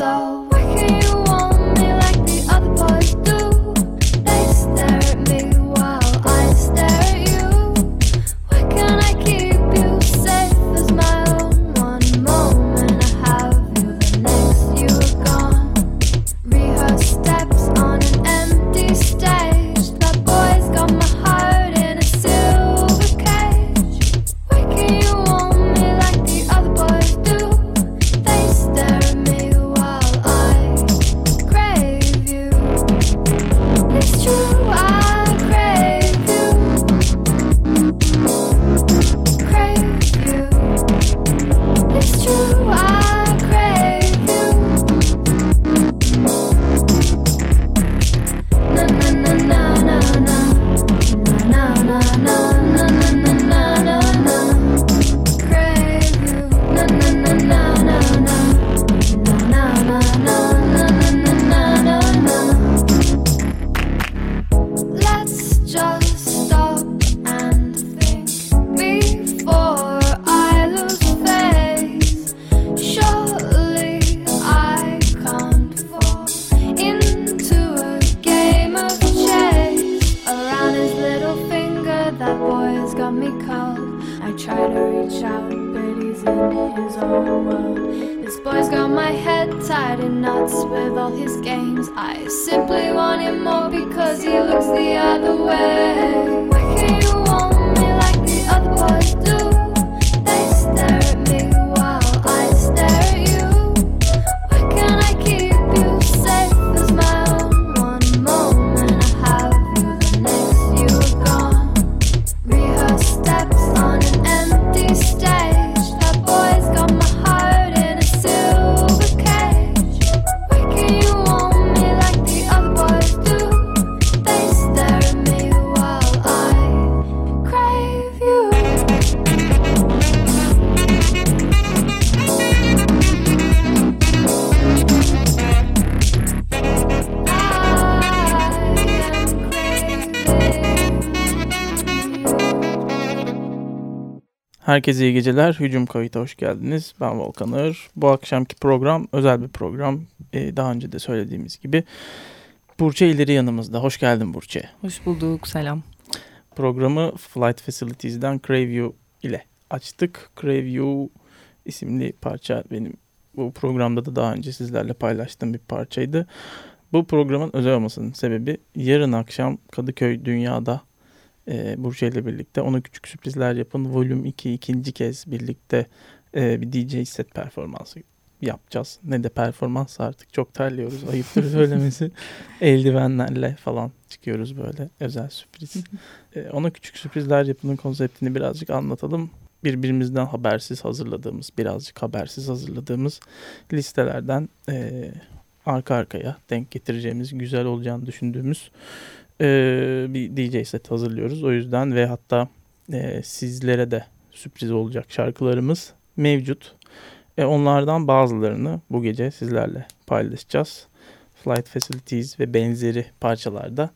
so Herkese iyi geceler. Hücum Kayıt'a hoş geldiniz. Ben Volkanır. Bu akşamki program özel bir program. Ee, daha önce de söylediğimiz gibi. Burçe ileri yanımızda. Hoş geldin Burçe. Hoş bulduk. Selam. Programı Flight Facilities'den Crave ile açtık. Crave isimli parça benim bu programda da daha önce sizlerle paylaştığım bir parçaydı. Bu programın özel olmasının sebebi yarın akşam Kadıköy Dünya'da e, Burcu ile birlikte. Ona küçük sürprizler yapın. Volüm 2 ikinci kez birlikte e, bir DJ set performansı yapacağız. Ne de performans artık çok terliyoruz. Ayıptır söylemesi. Eldivenlerle falan çıkıyoruz böyle özel sürpriz. e, ona küçük sürprizler yapının konseptini birazcık anlatalım. birbirimizden habersiz hazırladığımız, birazcık habersiz hazırladığımız listelerden e, arka arkaya denk getireceğimiz, güzel olacağını düşündüğümüz e, bir DJ set hazırlıyoruz. O yüzden ve hatta e, sizlere de sürpriz olacak şarkılarımız mevcut. E, onlardan bazılarını bu gece sizlerle paylaşacağız. Flight Facilities ve benzeri parçalarda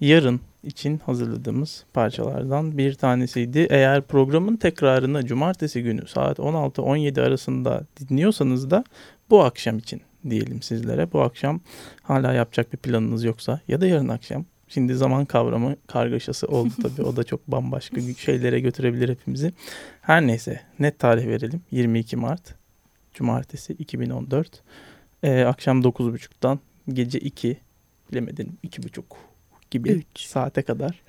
yarın için hazırladığımız parçalardan bir tanesiydi. Eğer programın tekrarını cumartesi günü saat 16-17 arasında dinliyorsanız da bu akşam için diyelim sizlere. Bu akşam hala yapacak bir planınız yoksa ya da yarın akşam. Şimdi zaman kavramı kargaşası oldu tabii. O da çok bambaşka şeylere götürebilir hepimizi. Her neyse net tarih verelim. 22 Mart Cumartesi 2014. Ee, akşam 9.30'dan gece 2 bilemedin 2.30 gibi Üç. saate kadar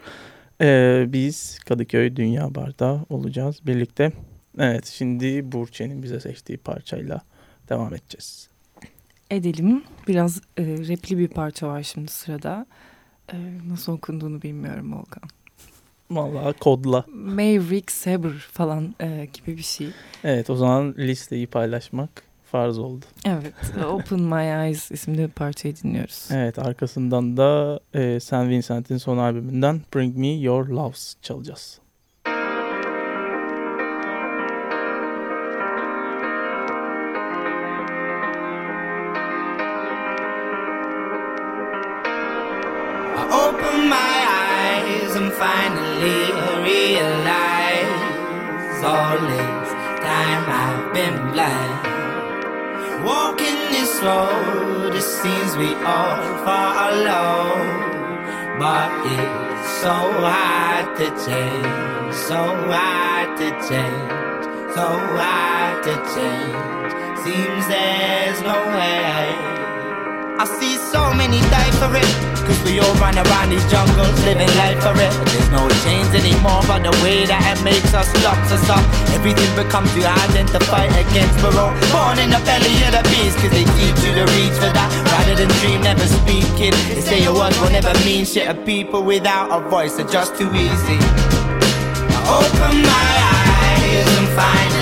ee, biz Kadıköy Dünya Bar'da olacağız birlikte. Evet şimdi Burçe'nin bize seçtiği parçayla devam edeceğiz. Edelim. Biraz e, repli bir parça var şimdi sırada. E, nasıl okunduğunu bilmiyorum Volkan. Vallahi kodla. Maverick Saber falan e, gibi bir şey. Evet o zaman listeyi paylaşmak farz oldu. Evet Open My Eyes isimli parçayı dinliyoruz. Evet arkasından da e, San Vincent'in son albümünden Bring Me Your Loves çalacağız. All this time I've been blind. Walking this road, it seems we all follow, but it's so hard to change, so hard to change, so hard to change. Seems there's no way. I see so many die for it. Cause we all run around these jungles, living life for it. There's no chains anymore, but the way that it makes us locks us up. Everything becomes to fight against. We're all born in the belly of the beast, cause they teach you to reach for that. Rather than dream, never speaking. They say your words will never mean shit to people without a voice, are just too easy. I open my eyes and finally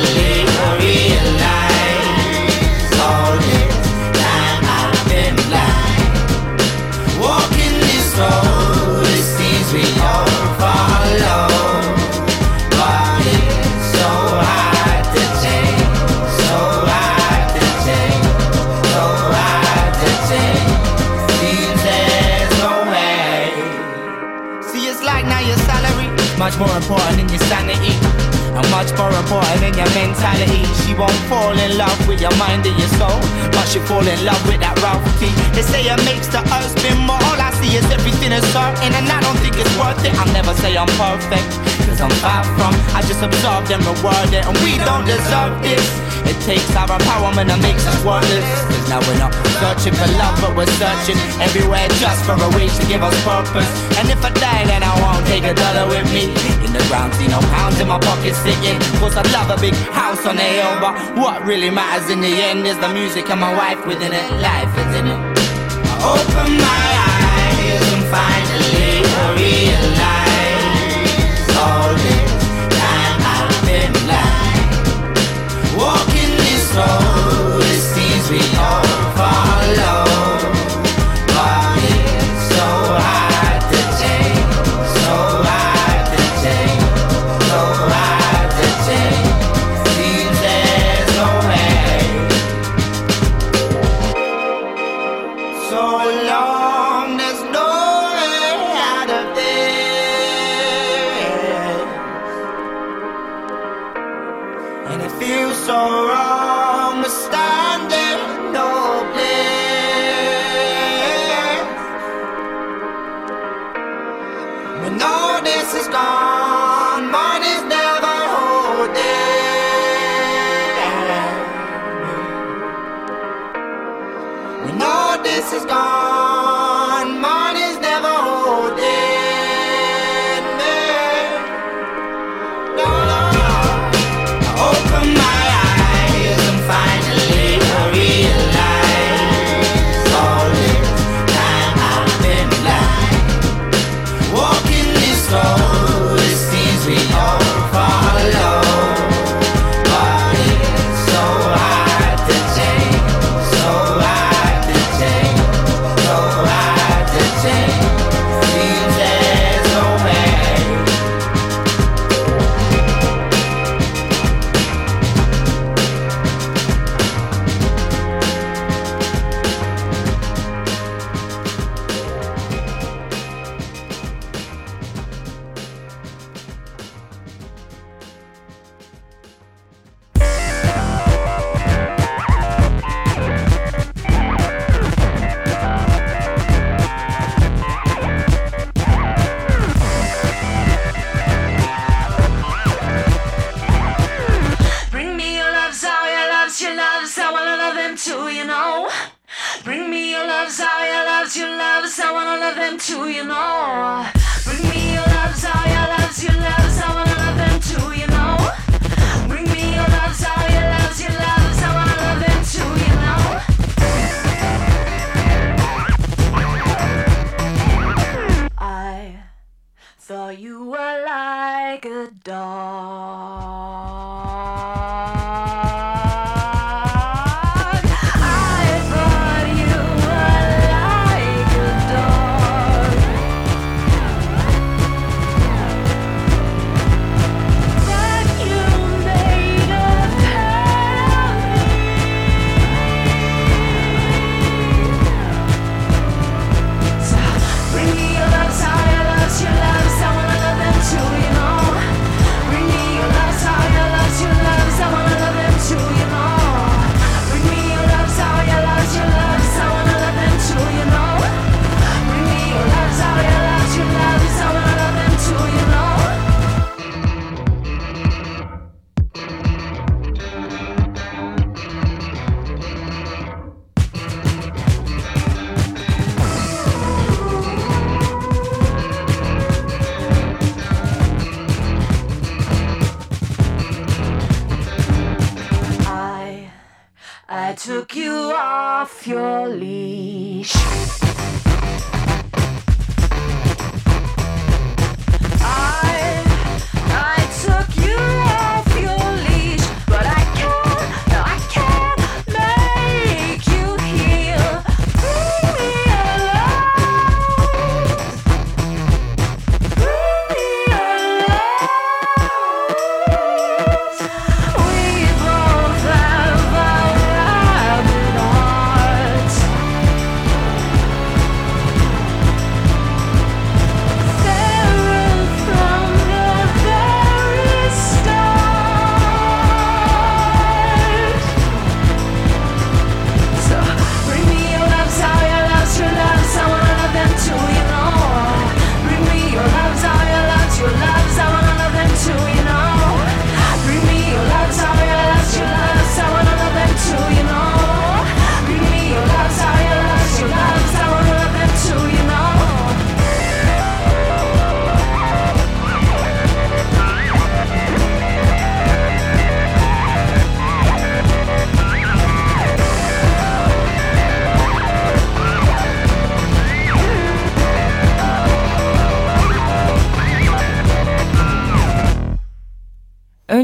fall in love with that Ralph T. They say it makes the earth spin more. All I see is everything is certain, and I don't think it's worth it. I'll never say I'm perfect, cause I'm far from. I just absorb and reward it, and we don't deserve this. It takes our empowerment and makes us worthless. Cause now we're not searching for love, but we're searching everywhere just for a way to give us purpose. And if I die, then I won't take a dollar with me. In the ground, see no pounds in my pocket sticking. Cause I love a big house on the hill, but what really matters in the end is the music and my wife within it. Life is in it. I open my is gone,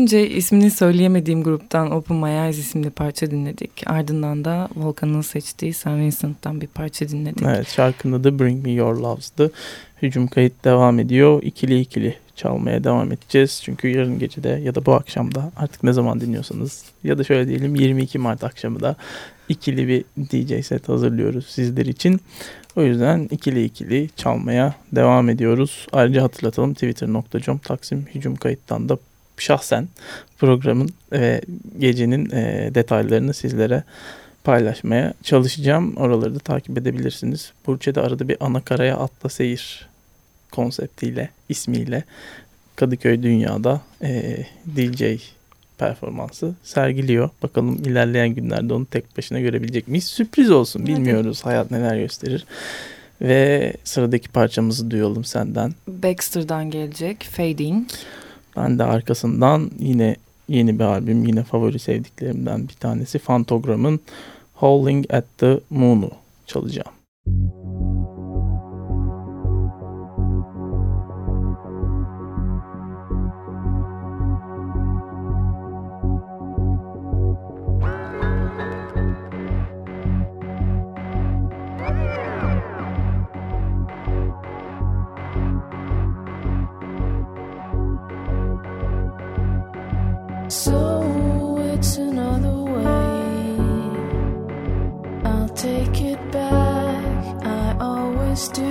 Önce ismini söyleyemediğim gruptan Open My Eyes isimli parça dinledik. Ardından da Volkan'ın seçtiği St. Vincent'tan bir parça dinledik. Evet şarkının adı Bring Me Your Loves'dı. Hücum kayıt devam ediyor. İkili ikili çalmaya devam edeceğiz. Çünkü yarın gecede ya da bu akşamda artık ne zaman dinliyorsanız ya da şöyle diyelim 22 Mart akşamı da ikili bir DJ set hazırlıyoruz sizler için. O yüzden ikili ikili çalmaya devam ediyoruz. Ayrıca hatırlatalım twitter.com taksim hücum kayıttan da şahsen programın ve gecenin e, detaylarını sizlere paylaşmaya çalışacağım. Oraları da takip edebilirsiniz. Burçe'de arada bir anakaraya atla seyir konseptiyle, ismiyle Kadıköy Dünya'da e, DJ performansı sergiliyor. Bakalım ilerleyen günlerde onu tek başına görebilecek miyiz? Sürpriz olsun. Bilmiyoruz hayat neler gösterir. Ve sıradaki parçamızı duyalım senden. Baxter'dan gelecek Fading. Ben de arkasından yine yeni bir albüm, yine favori sevdiklerimden bir tanesi Fantogram'ın Howling at the Moon'u çalacağım. So it's another way. I'll take it back. I always do.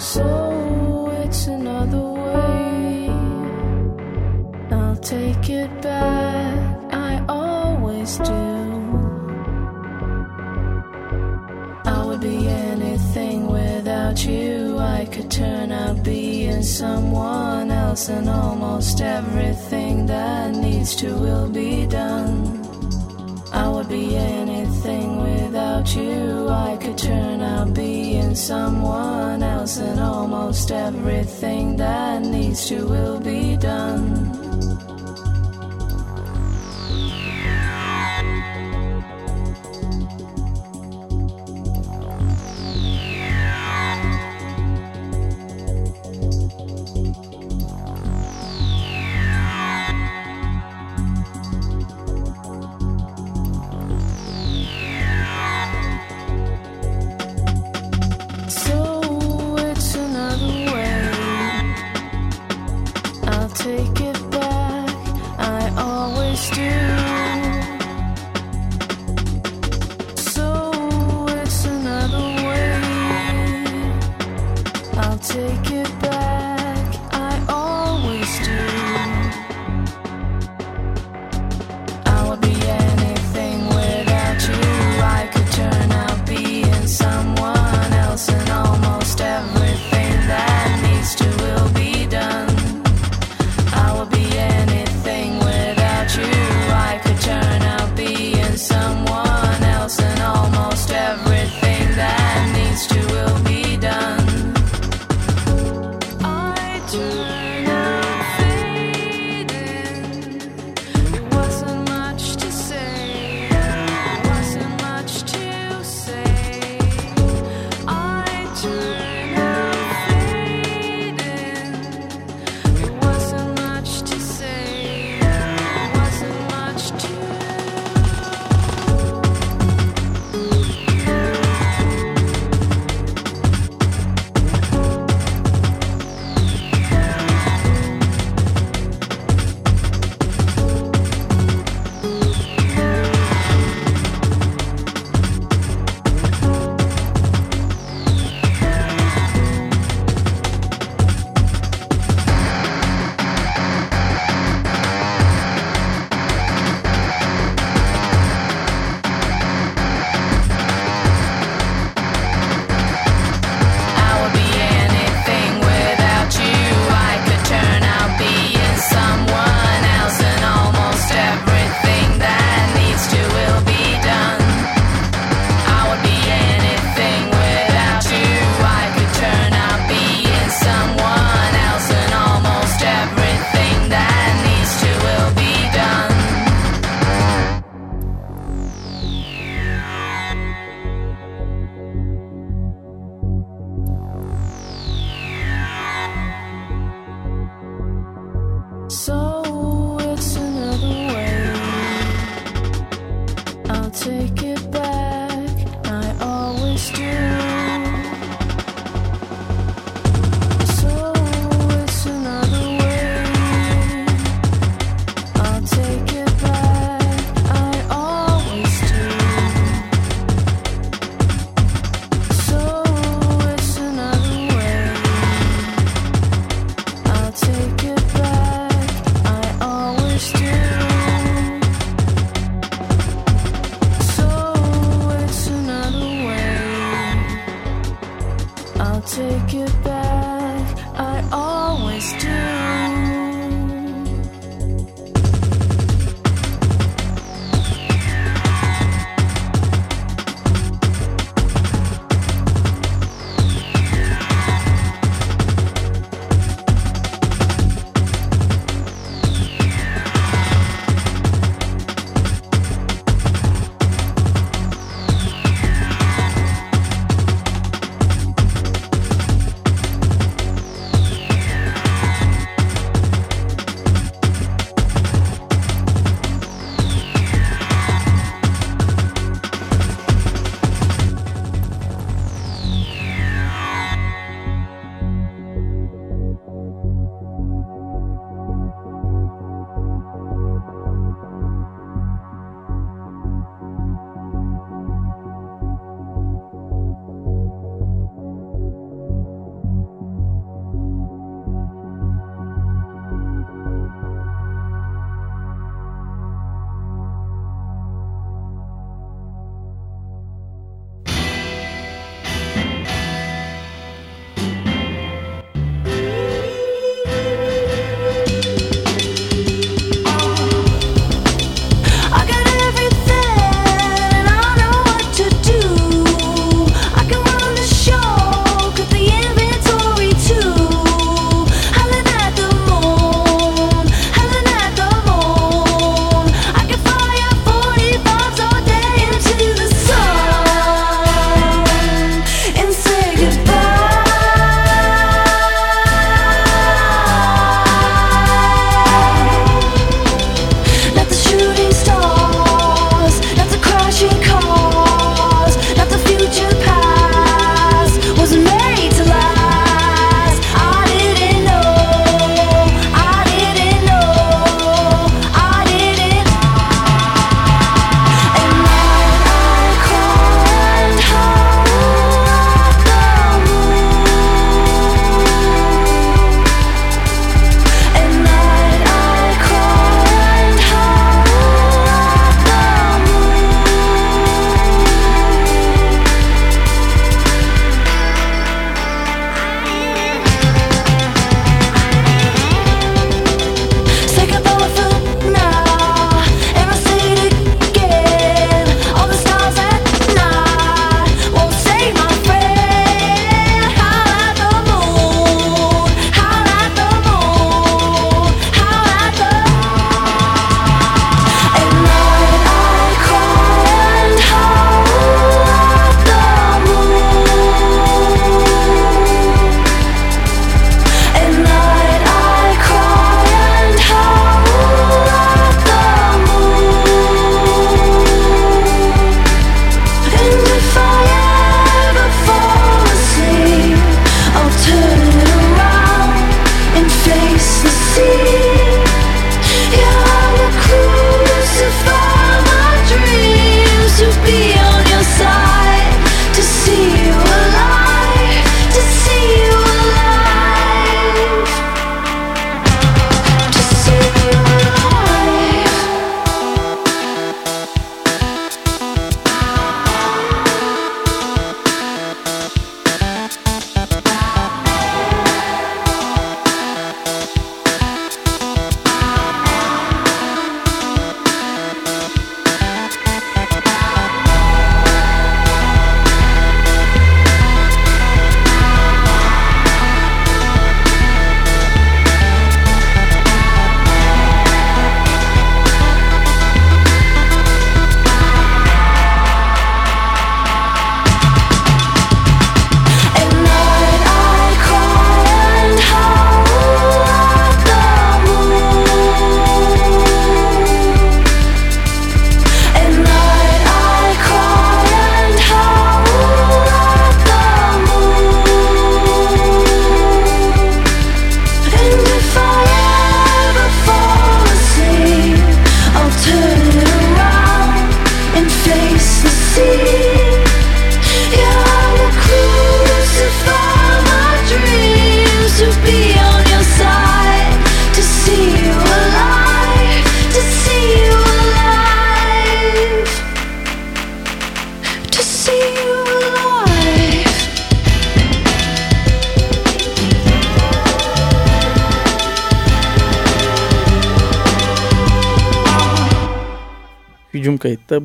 So it's another way. I'll take it back. I always do. I would be anything without you. I could turn out being someone else and almost everything that needs to will be done. I would be anything without you. I could turn out being someone else, and almost everything that needs to will be done.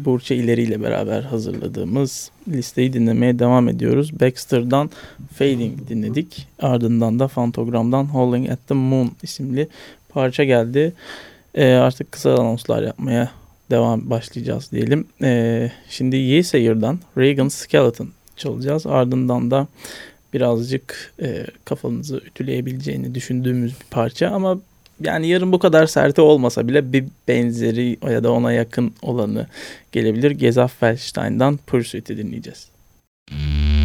Kayıtta Burçe İleri ile beraber hazırladığımız listeyi dinlemeye devam ediyoruz. Baxter'dan Fading dinledik. Ardından da Fantogram'dan Howling at the Moon isimli parça geldi. Ee, artık kısa anonslar yapmaya devam başlayacağız diyelim. Ee, şimdi Yesayer'dan Reagan Skeleton çalacağız. Ardından da birazcık e, kafanızı ütüleyebileceğini düşündüğümüz bir parça ama yani yarın bu kadar serte olmasa bile bir benzeri ya da ona yakın olanı gelebilir. Gezaf Feldstein'dan Pursuit'i dinleyeceğiz. Thank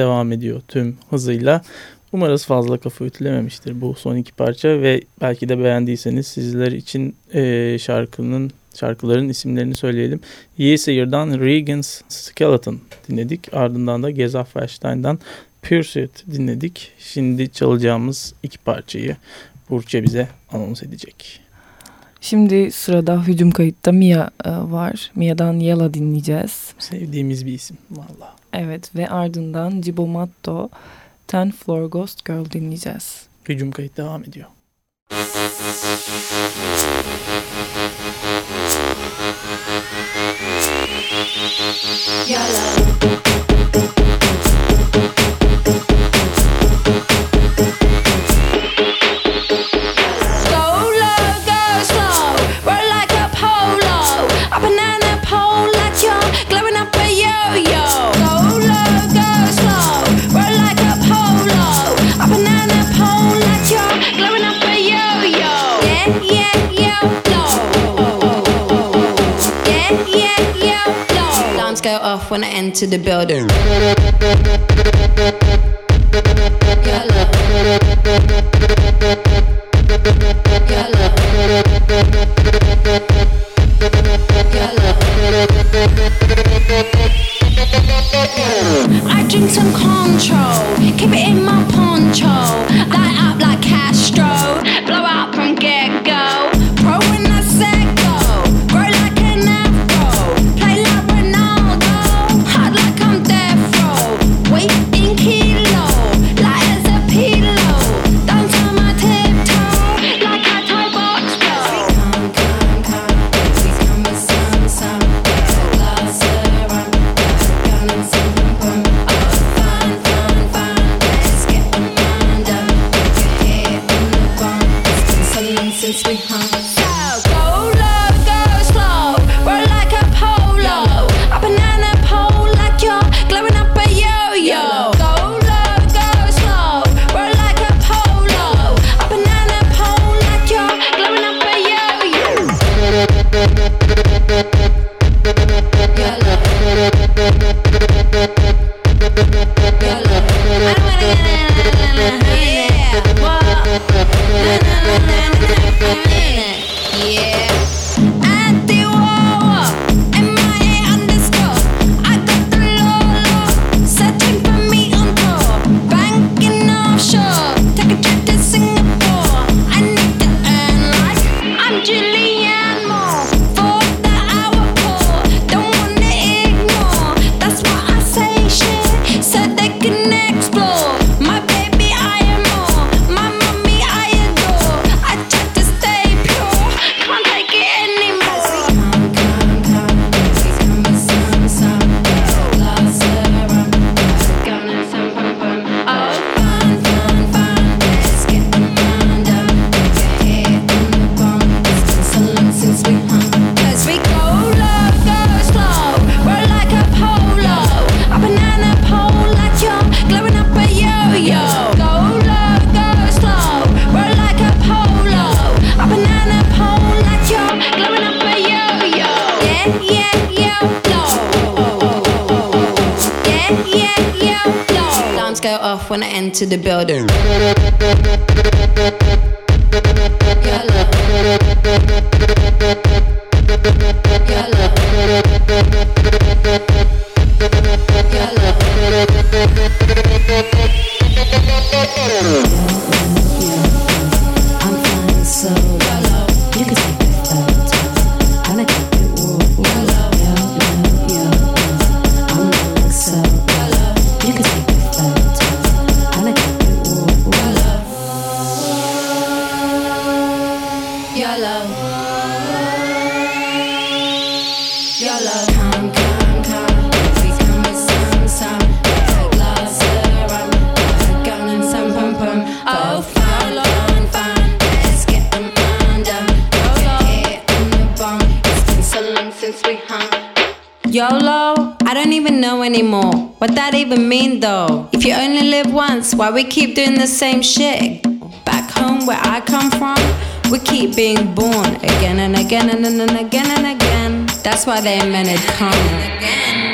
devam ediyor tüm hızıyla. Umarız fazla kafa ütülememiştir bu son iki parça ve belki de beğendiyseniz sizler için e, şarkının şarkıların isimlerini söyleyelim. Yeasir'dan Regan's Skeleton dinledik. Ardından da Geza Feinstein'dan Pursuit dinledik. Şimdi çalacağımız iki parçayı Burçe bize anons edecek. Şimdi sırada hücum kayıtta Mia e, var. Mia'dan Yala dinleyeceğiz. Sevdiğimiz bir isim valla. Evet ve ardından Cibo Matto Ten Floor Ghost Girl dinleyeceğiz. Hücum kayıt devam ediyor. into the building. I drink some control, keep it in my poncho, light up like Castro. the building. Yellow. Yellow. Yellow. Why we keep doing the same shit? Back home where I come from, we keep being born again and again and, again and again and again. That's why they invented come.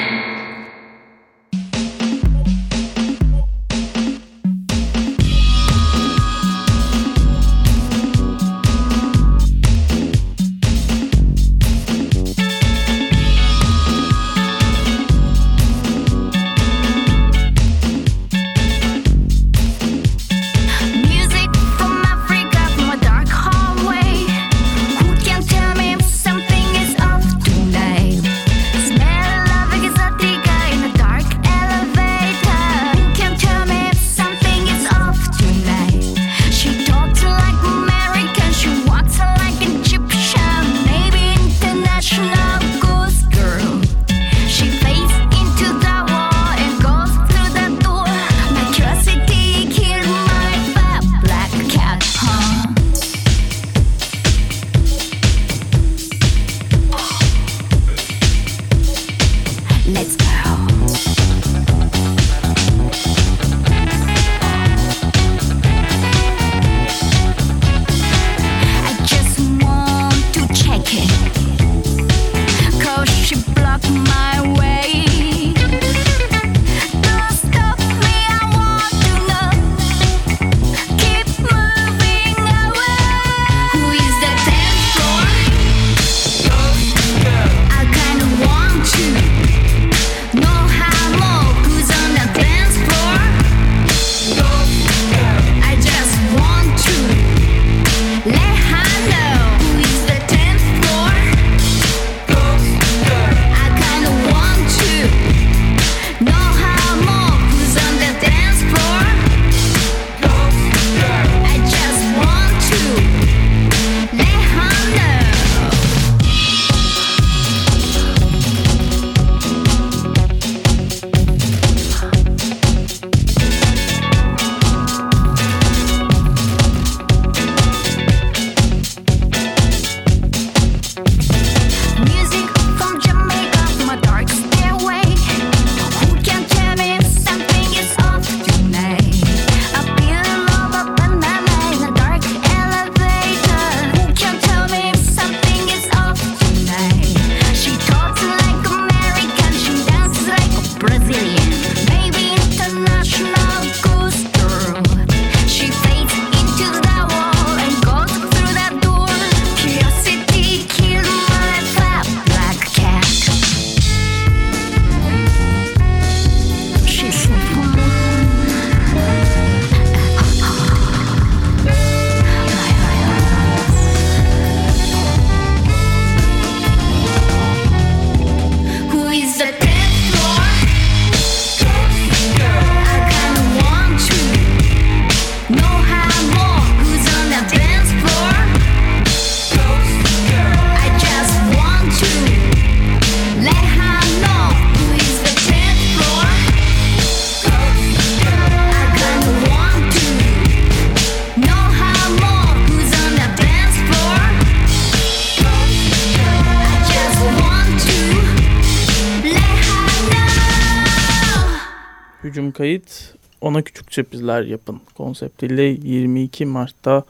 Ona küçük sürprizler yapın konseptiyle 22 Mart'ta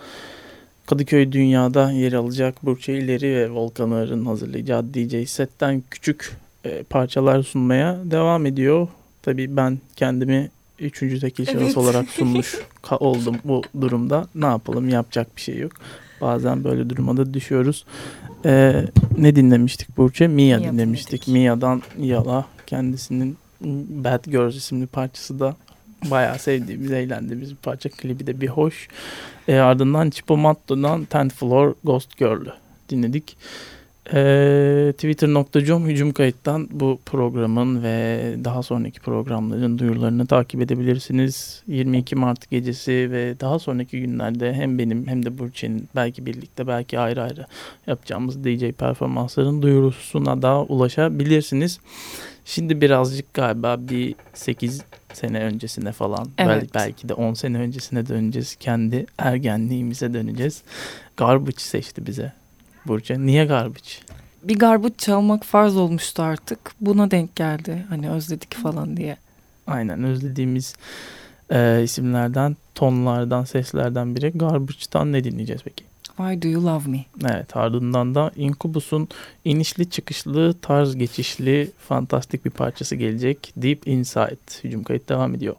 Kadıköy Dünya'da yer alacak Burçe İleri ve Volkan Ağır'ın hazırlayacağı DJ setten küçük e, parçalar sunmaya devam ediyor. Tabii ben kendimi üçüncü tekil şahıs Evet. olarak sunmuş oldum bu durumda. Ne yapalım yapacak bir şey yok. Bazen böyle duruma da düşüyoruz. E, ne dinlemiştik Burçe? Mia, Mia dinlemiştik. dinledik. Mia'dan Yala kendisinin Bad Girls isimli parçası da bayağı sevdiğimiz, eğlendiğimiz bir parça. Klibi de bir hoş. E, ardından Chipo Matto'dan Tenth Floor Ghost Girl'ü dinledik. E, Twitter.com hücum kayıttan bu programın ve daha sonraki programların duyurularını takip edebilirsiniz. 22 Mart gecesi ve daha sonraki günlerde hem benim hem de Burçin'in belki birlikte belki ayrı ayrı yapacağımız DJ performansların duyurusuna da ulaşabilirsiniz. Şimdi birazcık galiba bir 8 sene öncesine falan Evet. belki, belki de 10 sene öncesine döneceğiz. Kendi ergenliğimize döneceğiz. Garbage seçti bize Burcu. Niye Garbage? Bir garbut çalmak farz olmuştu artık. Buna denk geldi. Hani özledik falan diye. Aynen özlediğimiz e, isimlerden, tonlardan, seslerden biri. Garbage'dan ne dinleyeceğiz peki? Why do you love me? Evet ardından da Incubus'un inişli çıkışlı tarz geçişli fantastik bir parçası gelecek. Deep Inside. Hücum kayıt devam ediyor.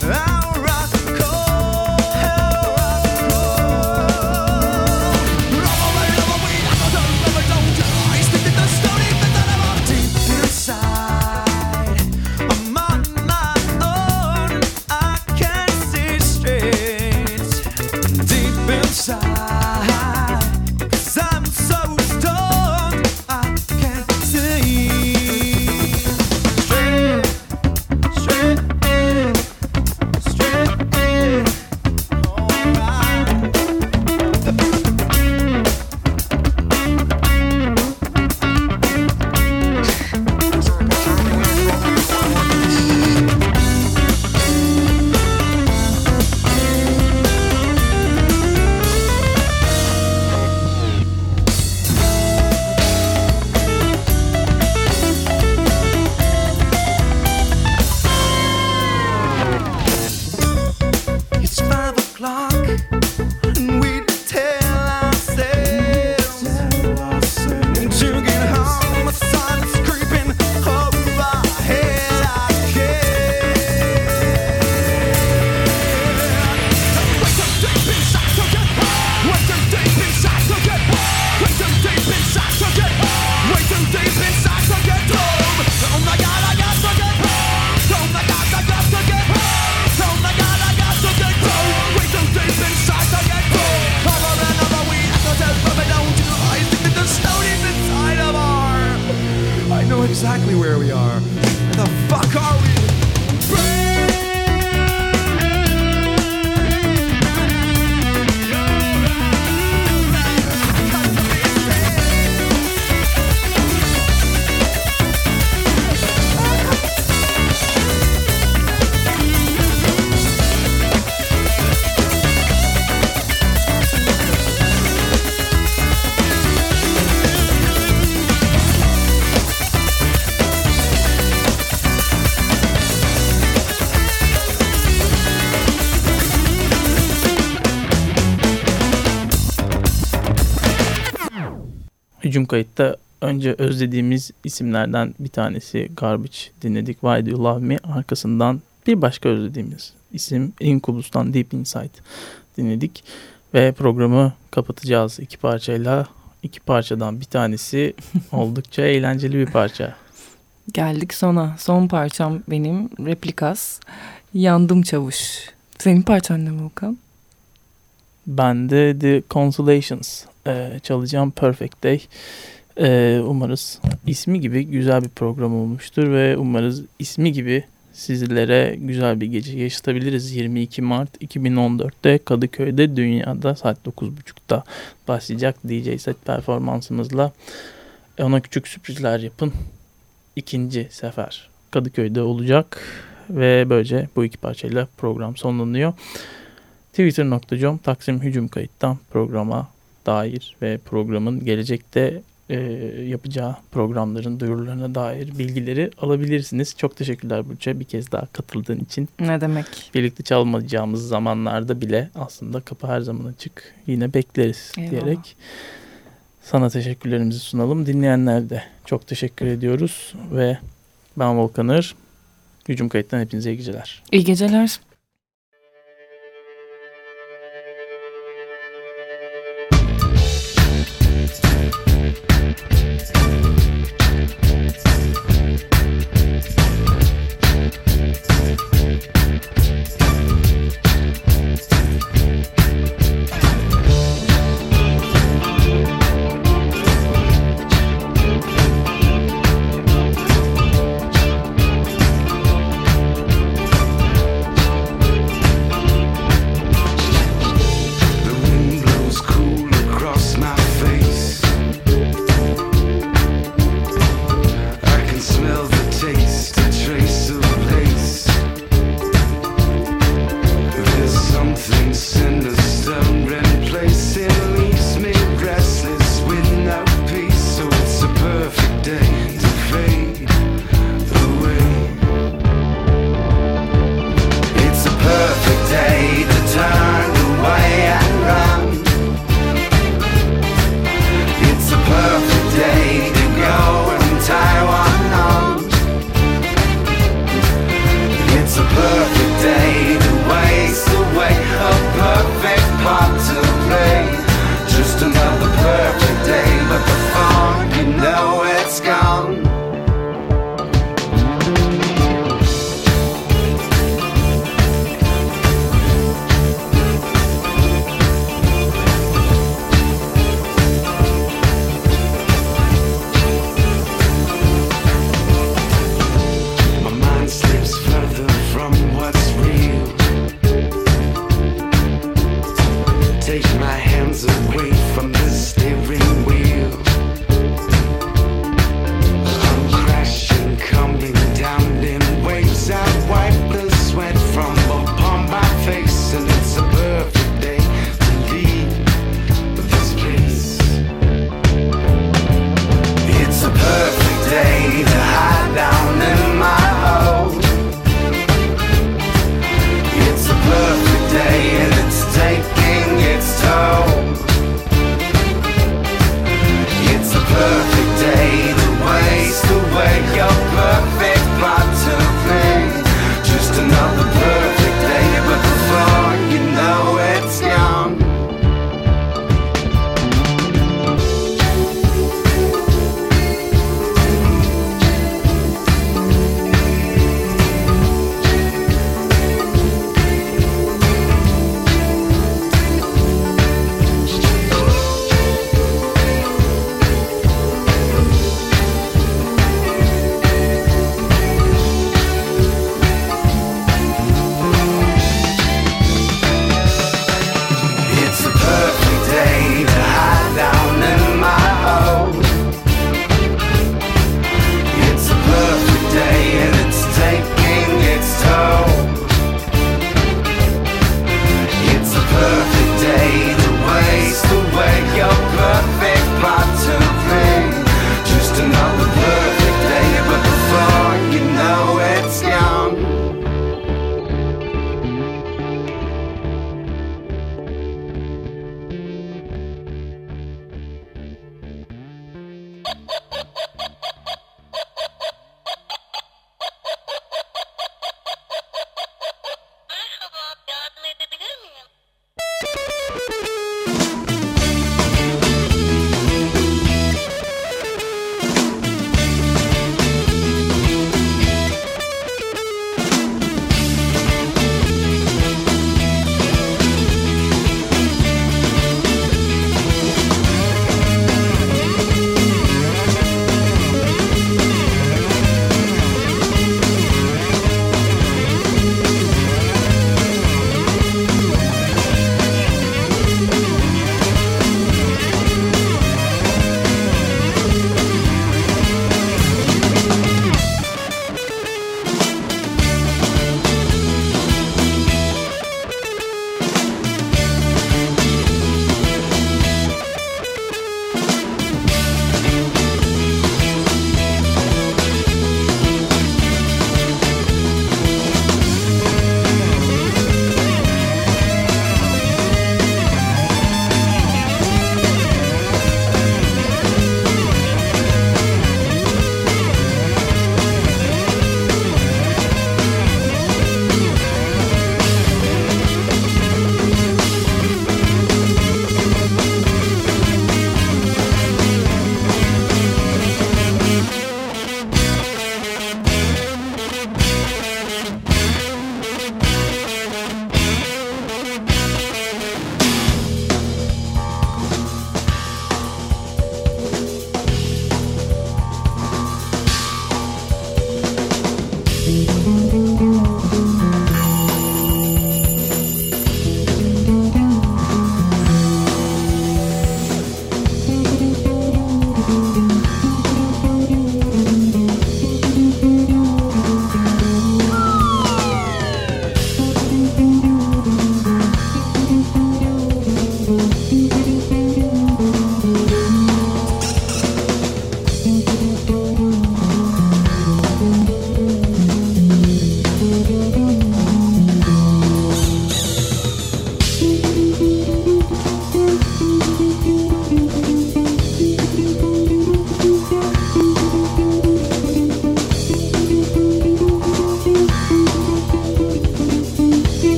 I'm kayıtta önce özlediğimiz isimlerden bir tanesi Garbage dinledik. Why Do You Love Me? Arkasından bir başka özlediğimiz isim Incubus'tan Deep Inside dinledik. Ve programı kapatacağız iki parçayla. İki parçadan bir tanesi oldukça eğlenceli bir parça. Geldik sona. Son parçam benim Replikas. Yandım Çavuş. Senin parçan ne Volkan? Ben de The Consolations e, çalacağım Perfect Day. E, umarız ismi gibi güzel bir program olmuştur ve umarız ismi gibi sizlere güzel bir gece yaşatabiliriz. 22 Mart 2014'te Kadıköy'de dünyada saat 9.30'da başlayacak DJ set performansımızla E, ona küçük sürprizler yapın. İkinci sefer Kadıköy'de olacak ve böylece bu iki parçayla program sonlanıyor. Twitter.com Taksim Hücum Kayıt'tan programa dair ve programın gelecekte e, yapacağı programların duyurularına dair bilgileri alabilirsiniz. Çok teşekkürler Burç'a bir kez daha katıldığın için. Ne demek? Birlikte çalmayacağımız zamanlarda bile aslında kapı her zaman açık. Yine bekleriz Eyvallah. diyerek sana teşekkürlerimizi sunalım. Dinleyenler de çok teşekkür ediyoruz ve ben Volkanır. Hücum Kayıt'tan hepinize iyi geceler. İyi geceler.